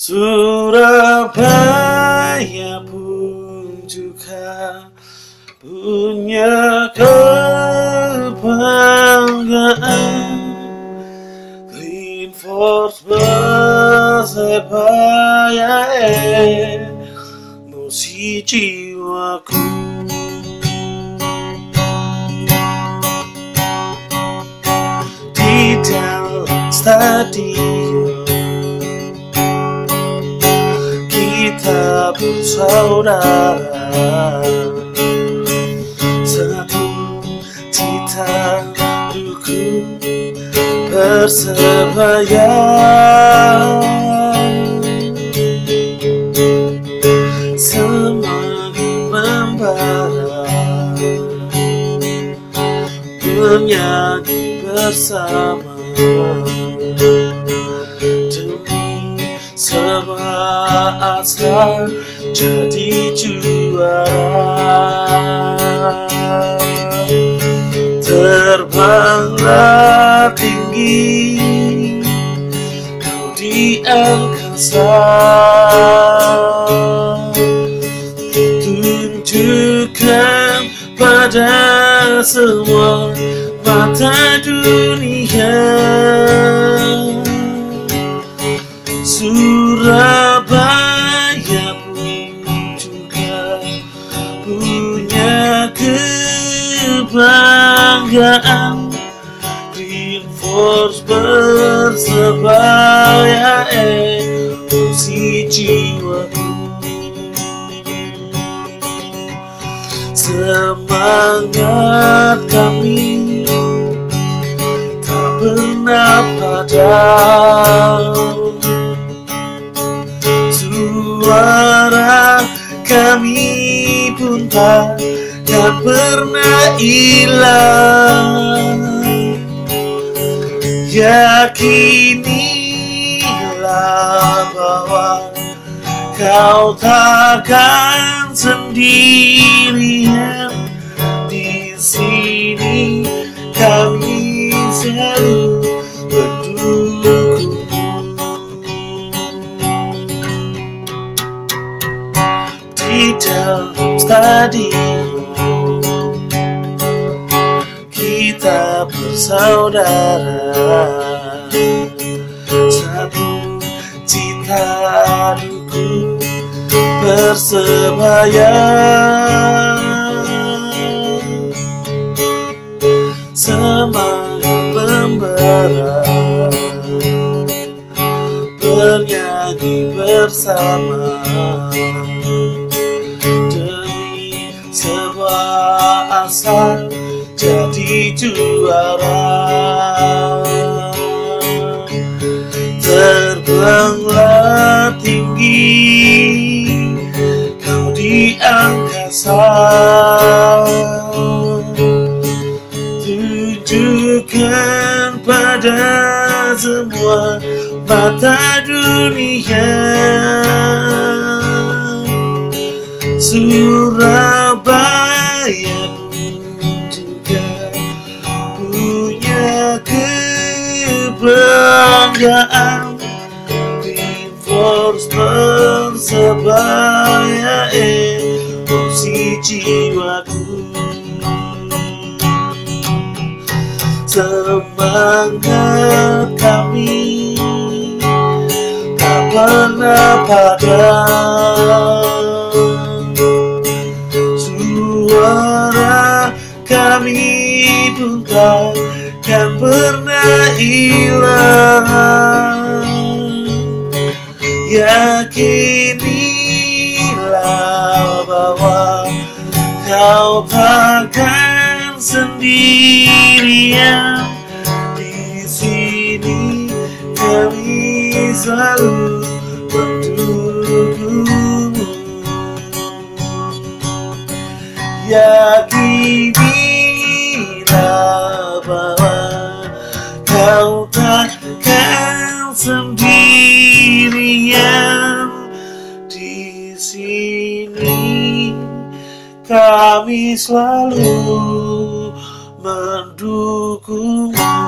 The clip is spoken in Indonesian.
Surabaya pun juga punya kebanggaan. Green Force Persebaya emosi jiwaku. Di dalam stadion Kita bersaudara Satu cita dukung Persebaya Semakin membara Menyanyi bersama. Demi sebuah asa jadi juara Terbanglah tinggi Kau di angkasa Tunjukkan pada semua mata dunia kebanggaan. Force Persebaya emosi jiwaku. Semangat kami tak pernah padam. Suara kami pun takkan pernah hilang. Yakinilah bahwa kau takkan sendirian. Di sini kami selalu mendukung di dalam bersaudara satu cita dukung persebaya semangat membara bernyanyi bersama. Demi sebuah asa jadi juara terbanglah tinggi kau di angkasa. Tunjukkan pada semua mata dunia. Surabaya kebanggaan Green Force Persebaya emosi jiwaku. Semangat kami. Tak pernah padam Suara kami pun takkan pernah hilang. Yakinilah bahwa kau takkan sendirian di sini kami selalu mendukungmu Yakinilah sini kami selalu mendukungmu.